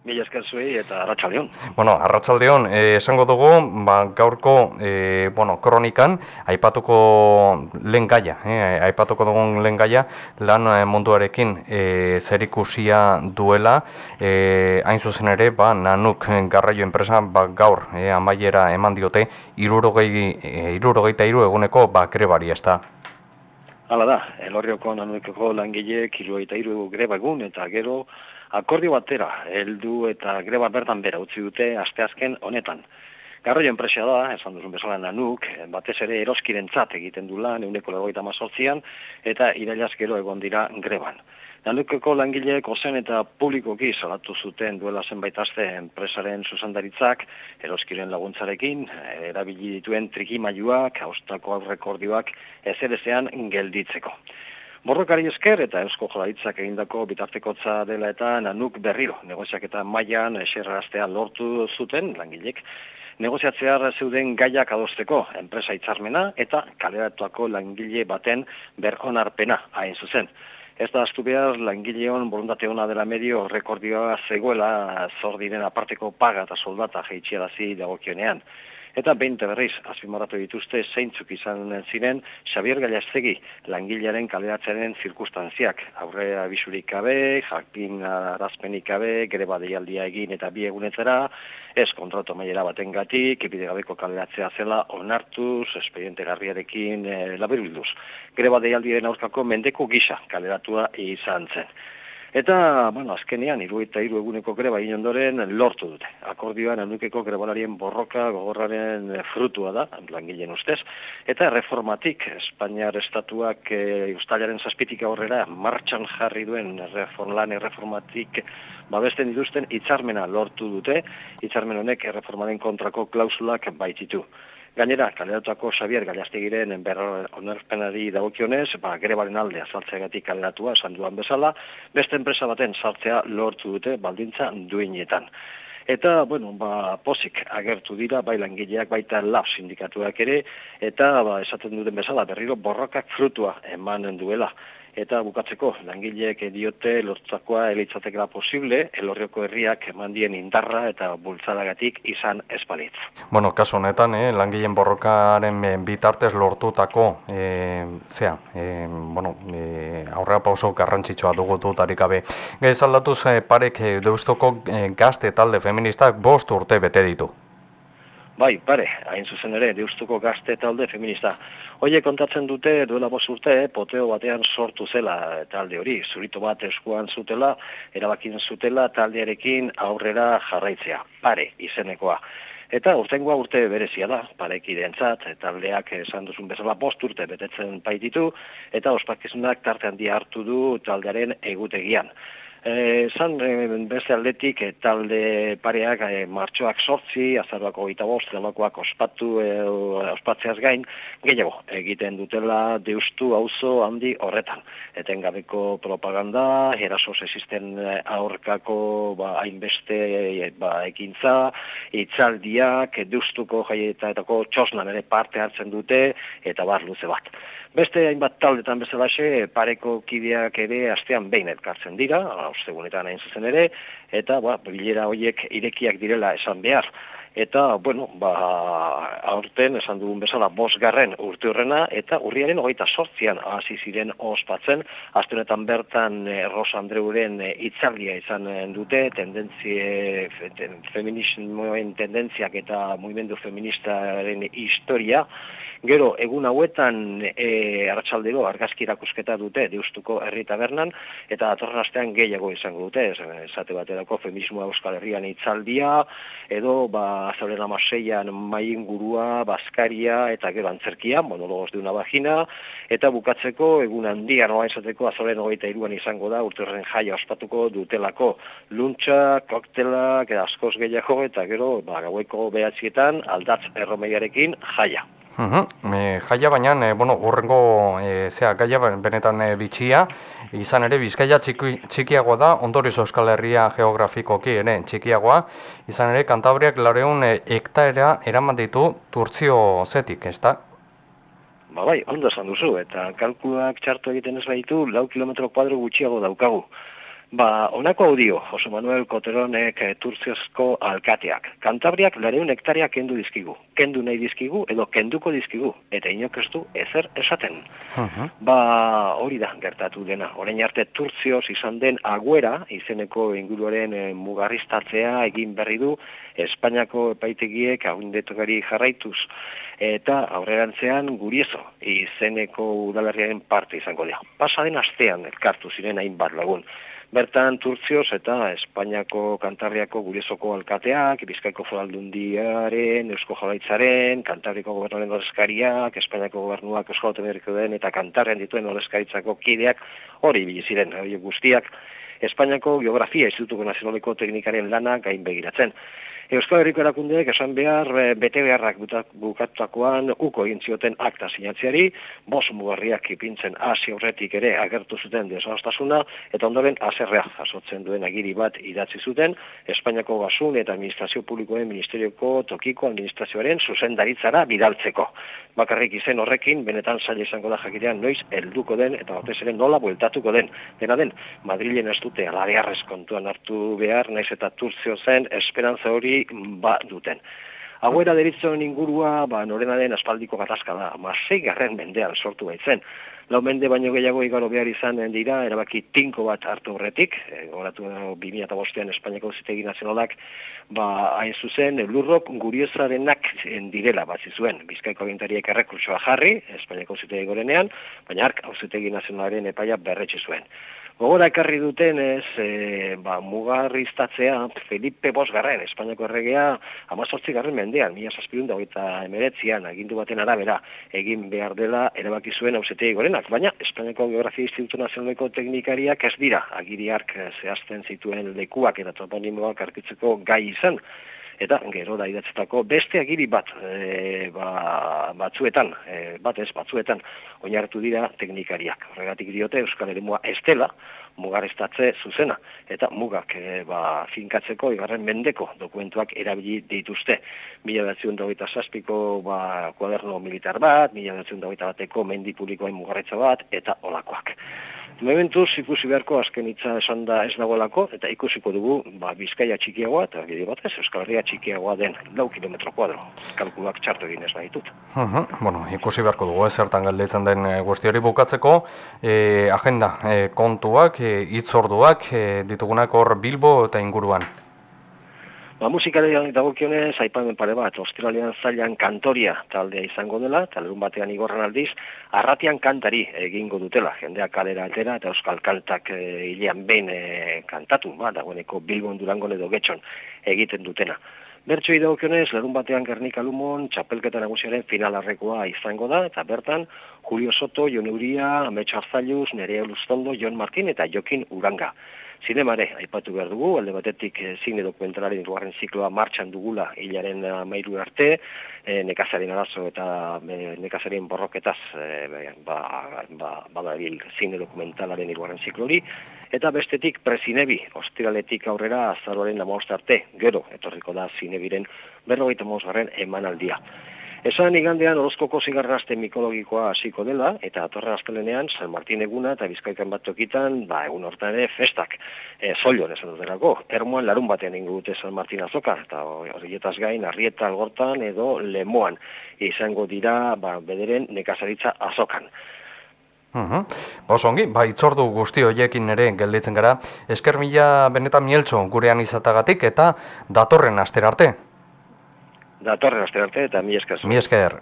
Mila esker zuei eta arratsaldeon. Bueno, arratsaldeon, eh, esango dugu, ba, gaurko, eh, bueno, kronikan, aipatuko lehen gaia, eh, aipatuko dugun lehen gaia, lan eh, munduarekin eh, zerikusia duela, eh, hain zuzen ere, ba, nanuk garraio enpresa, ba, gaur, eh, amaiera eman diote, irurogei, eh, irurogeita iru eguneko, ba, grebari, ez da? Hala da, elorrioko nanukeko langileek irurogeita iru grebagun eta gero, akordio batera, heldu eta greba bertan bera utzi dute asteazken honetan. Garraio enpresia da, esan duzun bezala nanuk, batez ere eroskirentzat egiten du lan, euneko legoita mazortzian, eta irailaz gero egon dira greban. Nanukeko langileek ozen eta publikoki salatu zuten duela zenbait aste enpresaren zuzandaritzak, eroskiren laguntzarekin, erabili dituen trikimailuak, austako aurrekordioak, ezerezean gelditzeko. Borrokari esker eta eusko jolaritzak egindako bitartekotza dela eta nanuk berriro negoziak eta maian eserraztea lortu zuten langilek. Negoziatzear zeuden gaiak adosteko enpresa hitzarmena eta kaleratuako langile baten berkonarpena hain zuzen. Ez da astu behar langileon borundate hona dela medio rekordioa zegoela zor diren aparteko paga eta soldata jeitxiarazi dagokionean. Eta behin berriz, azpimarratu dituzte, zeintzuk izan ziren, Xabier Gaiastegi langilearen kaleratzearen zirkustanziak. Aurre abisurik gabe, jakin arazpenik gabe, greba deialdia egin eta bi egunetzera, ez kontrato maiera baten gatik, epide gabeko kaleratzea zela, onartuz, espediente garriarekin e, labirilduz. Greba deialdiaren aurkako mendeko gisa kaleratua izan zen. Eta, bueno, azkenean, iru eta iru eguneko greba ondoren lortu dute. Akordioan, anukeko grebalarien borroka gogorraren frutua da, langileen ustez. Eta reformatik, Espainiar estatuak e, ustalaren zazpitik aurrera martxan jarri duen reform, lan reformatik babesten dituzten hitzarmena lortu dute. Hitzarmen honek reformaren kontrako klausulak baititu. Gainera, kaleratuako Xavier Galiastegiren berro onerpenari dagokionez, ba, grebaren alde azaltzeagatik kaleratua, esan duan bezala, beste enpresa baten sartzea lortu dute baldintza duinetan. Eta, bueno, ba, posik agertu dira, bai langileak, baita lab sindikatuak ere, eta, ba, esaten duten bezala, berriro borrokak frutua emanen duela eta bukatzeko langileek diote lortzakoa elitzatekela posible, elorrioko herriak mandien indarra eta bultzadagatik izan espalitz. Bueno, kasu honetan, eh, langileen borrokaren eh, bitartez lortutako, eh, zea, eh, bueno, eh, aurrera pauso garrantzitsua dugu dutarik gabe. Gaiz aldatuz eh, parek eh, deustoko eh, gazte talde feministak bost urte bete ditu. Bai, pare, hain zuzen ere, deustuko gazte talde feminista. Hoie kontatzen dute, duela bos urte, poteo batean sortu zela talde hori, zurito bat eskuan zutela, erabakin zutela taldearekin aurrera jarraitzea, pare, izenekoa. Eta urtengoa urte berezia da, pareki dentzat, taldeak esan duzun bezala bost urte betetzen baititu, eta ospakizunak tarte handi hartu du taldearen egutegian. Eh, zan e, beste aldetik e, talde pareak e, martxoak sortzi, azarbako gita bost, delakoak ospatu, e, ospatzeaz gain, gehiago egiten dutela deustu auzo handi horretan. Etengabeko propaganda, eraso existen aurkako ba, hainbeste e, ba, ekintza, itzaldiak, deustuko jaietatako txosnan ere parte hartzen dute, eta bar luze bat. Beste hainbat taldetan bezalaxe, pareko kideak ere astean behin elkartzen dira, ostegunetan hain zuzen ere, eta ba, bilera horiek irekiak direla esan behar. Eta, bueno, ba, aurten esan dugun bezala bosgarren urte horrena, eta urriaren hogeita sortzian hasi ziren ospatzen, astunetan bertan e, Rosa Andreuren e, itzaldia izan dute, tendentzie, feminismoen tendentziak eta movimendu feministaren historia, Gero, egun hauetan e, arratsaldero argazki erakusketa dute deustuko herri tabernan, eta atorren astean gehiago izango dute, esate baterako feminismoa euskal herrian itzaldia, edo ba, azoren amaseian maien gurua, baskaria, eta gero antzerkia, monologos de una vagina, eta bukatzeko egun handia noa esateko azoren hogeita iruan izango da, urterren jaia ospatuko dutelako luntxa, koktelak, askoz gehiago, eta gero, ba, gaueko behatzietan, aldatz erromeiarekin jaia. Uh jaia baina, e, bueno, urrengo e, zea, gaia benetan e, bitxia, izan ere, bizkaia txiki, txikiagoa da, ondoriz Euskal Herria geografikoki ere txikiagoa, izan ere, kantabriak lareun e, hektaera eraman ditu turtzio zetik, ez da? Ba bai, ondo esan duzu, eta kalkulak txartu egiten ez baitu, lau kilometro kuadro gutxiago daukagu. Ba, honako audio, Jose Manuel Koteronek e, Turziozko alkateak. Kantabriak lareun hektariak kendu dizkigu. Kendu nahi dizkigu edo kenduko dizkigu. Eta inokestu ezer esaten. Ba, hori da, gertatu dena. Horein arte Turtzioz izan den aguera, izeneko inguruaren e, mugarriztatzea egin berri du, Espainiako epaitegiek agundetogari jarraituz. Eta aurrerantzean guriezo, izeneko udalerriaren parte izango dira. Pasaden astean elkartu ziren hainbat lagun. Bertan Turtzioz eta Espainiako Kantabriako gurezoko alkateak, Bizkaiko foraldundiaren, Eusko Jolaitzaren, Kantabriko gobernuaren oreskariak, Espainiako gobernuak Eusko Automeriko den eta Kantarren dituen oreskaritzako kideak hori biliziren, hori guztiak, Espainiako Geografia Institutuko Nazionaleko Teknikaren lana gain begiratzen. Euskal Herriko erakundeek esan behar eh, bete beharrak bukatakoan uko egin zioten akta sinatziari, bos mugarriak ipintzen hasi horretik ere agertu zuten desastasuna, eta ondoren aserrea jasotzen duen agiri bat idatzi zuten, Espainiako Basun eta Administrazio Publikoen Ministerioko Tokiko Administrazioaren zuzendaritzara bidaltzeko. Bakarrik izen horrekin, benetan zaila izango da jakitean noiz helduko den eta batez ere nola bueltatuko den. Dena den, Madrilen ez dute alabearrez kontuan hartu behar, naiz eta turtzio zen, esperantza hori ba duten. Aguera deritzen ingurua, ba, norena den aspaldiko gatazka da, ma garren mendean sortu baitzen. Lau mende baino gehiago igaro behar izan dira, erabaki tinko bat hartu horretik, e, goratu 2005an Espainiako zitegi nazionalak, ba, hain zuzen, lurrok guriezarenak direla bat zizuen, bizkaiko agintariek errekursoa jarri, Espainiako zitegi gorenean, baina ark hau zitegi nazionalaren epaia berretxe zuen. Gogora ekarri duten ez, e, ba, mugarriztatzea Felipe Bosgarren, Espainiako erregea, amazortzi garren mendean, mila saspirun eta emeretzian, agindu baten arabera, egin behar dela erabaki zuen hausetei gorenak. Baina, Espainiako Geografia Instituto Nazionaleko teknikariak ez dira, agiriark zehazten zituen lekuak eta toponimoak arkitzeko gai izan eta gero da idatzetako beste agiri bat e, ba, batzuetan, e, bat ez batzuetan, oinartu dira teknikariak. Horregatik diote Euskal Heremua estela, mugareztatze zuzena, eta mugak e, ba, finkatzeko igarren mendeko dokumentuak erabili dituzte. Mila datzion dagoita saspiko ba, kuaderno militar bat, mila datzion dagoita bateko mendi publikoen mugarretza bat, eta olakoak. Mementuz ikusi beharko azken hitza esan da ez dagoelako, eta ikusiko dugu ba, bizkaia txikiagoa, eta gire batez, Euskal Herria txikiagoa den lau kilometro kuadro. Kalkulak txartu egin ez nahi. Uh Bueno, ikusi beharko dugu, ez zertan galdetzen den e, guzti bukatzeko. E, agenda, e, kontuak, e, itzorduak, e, ditugunak hor Bilbo eta inguruan. Ba, musikaren dagokionez, aipamen pare bat, Australian zailan kantoria taldea izango dela, talerun batean igorran aldiz, arratian kantari egingo dutela, jendeak kalera altera eta euskal kantak e, hilean behin e, kantatu, ba, dagoeneko Bilbon Durangon edo Getxon egiten dutena. Bertxo idagokionez, lerun batean Gernika Lumon, txapelketa nagusiaren finalarrekoa izango da, eta bertan, Julio Soto, Jon Uria, Ametxo Arzaluz, Nerea Luztondo, Jon Martin eta Jokin Uranga zinemare aipatu behar dugu, alde batetik e, zine dokumentalaren irugarren zikloa martxan dugula hilaren mairu arte, e, nekazaren arazo eta e, nekazaren borroketaz e, ba, ba, ba, zine dokumentalaren irugarren ziklori, eta bestetik prezinebi, ostiraletik aurrera azaroaren lamost arte, gero, etorriko da zinebiren berrogeita mozgarren emanaldia. Esan igandean orozkoko zigarrazte mikologikoa hasiko dela, eta atorren astelenean San Martin eguna eta bizkaikan bat tokitan, ba, egun hortan ere festak, e, zolion esan dutelako. Ermoan larun batean ingo dute San Martin azoka, eta horrietaz gain, arrieta algortan edo lemoan izango dira, ba, bederen nekazaritza azokan. Uh -huh. Osongi, ba, itzordu guzti hoiekin ere gelditzen gara. Esker mila benetan mieltxo gurean izatagatik eta datorren aster arte datorren aste arte eta mi esker. Mi esker.